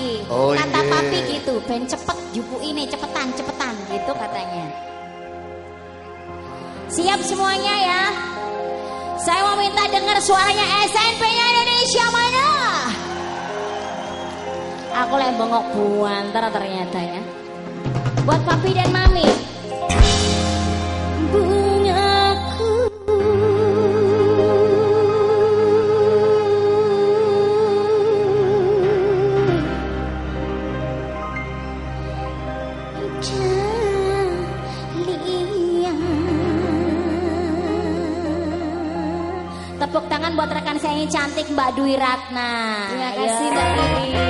iki. Oh, iya. Kata yeah. papi gitu, ben cepet jupu ini cepetan cepetan gitu katanya. Siap semuanya ya. Saya mau minta dengar suaranya SNP-nya Indonesia mana? Aku lagi bengok buantar ternyata ya. Buat papi dan mami. Bu Dwi Ratna. Terima ya. kasih Mbak Dwi.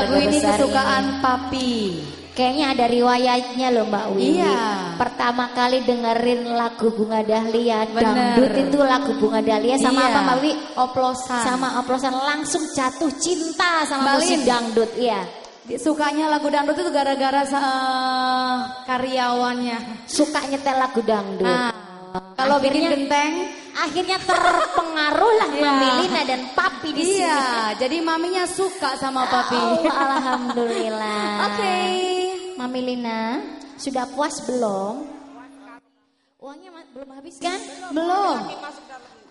Lagu ini kesukaan ini. Papi. Kayaknya ada riwayatnya loh Mbak Wiwi. Iya. Pertama kali dengerin lagu Bunga Dahlia, Bener. dangdut itu lagu Bunga Dahlia sama iya. apa Mbak Wiwi? Oplosan. Sama oplosan langsung jatuh cinta sama Mbak musik Lin. dangdut, iya. Sukanya lagu dangdut itu gara-gara uh, karyawannya. Suka nyetel lagu dangdut. Nah, kalau bikin genteng, Akhirnya terpengaruh lah Iya. Mami Lina dan Papi di sini. iya. Jadi maminya suka sama papi. Oh, alhamdulillah. Oke. Mami Lina, sudah puas belum? Uangnya belum habis kan? Belum.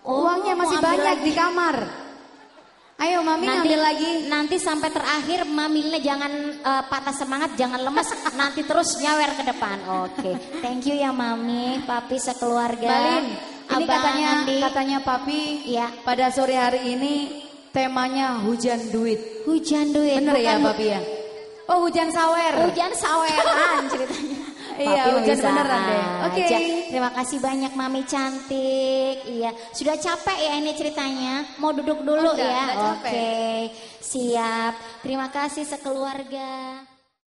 Oh, Uangnya masih ambil banyak lagi. di kamar. Ayo mami nanti ngambil lagi. Nanti sampai terakhir Mami Lina jangan eh, patah semangat, jangan lemes, nanti terus nyawer ke depan. Oke, thank you ya Mami, Papi sekeluarga. Balin, ini Abang katanya Andi. katanya papi. Iya. Pada sore hari ini temanya hujan duit. hujan duit. Bener ya bukan papi ya? Oh hujan sawer. Hujan saweran ceritanya. Iya, hujan beneran deh. Oke. aja. Terima kasih banyak Mami cantik. Iya, sudah capek ya ini ceritanya. Mau duduk dulu Udah, ya. udah Oke. capek. Siap. Terima kasih sekeluarga.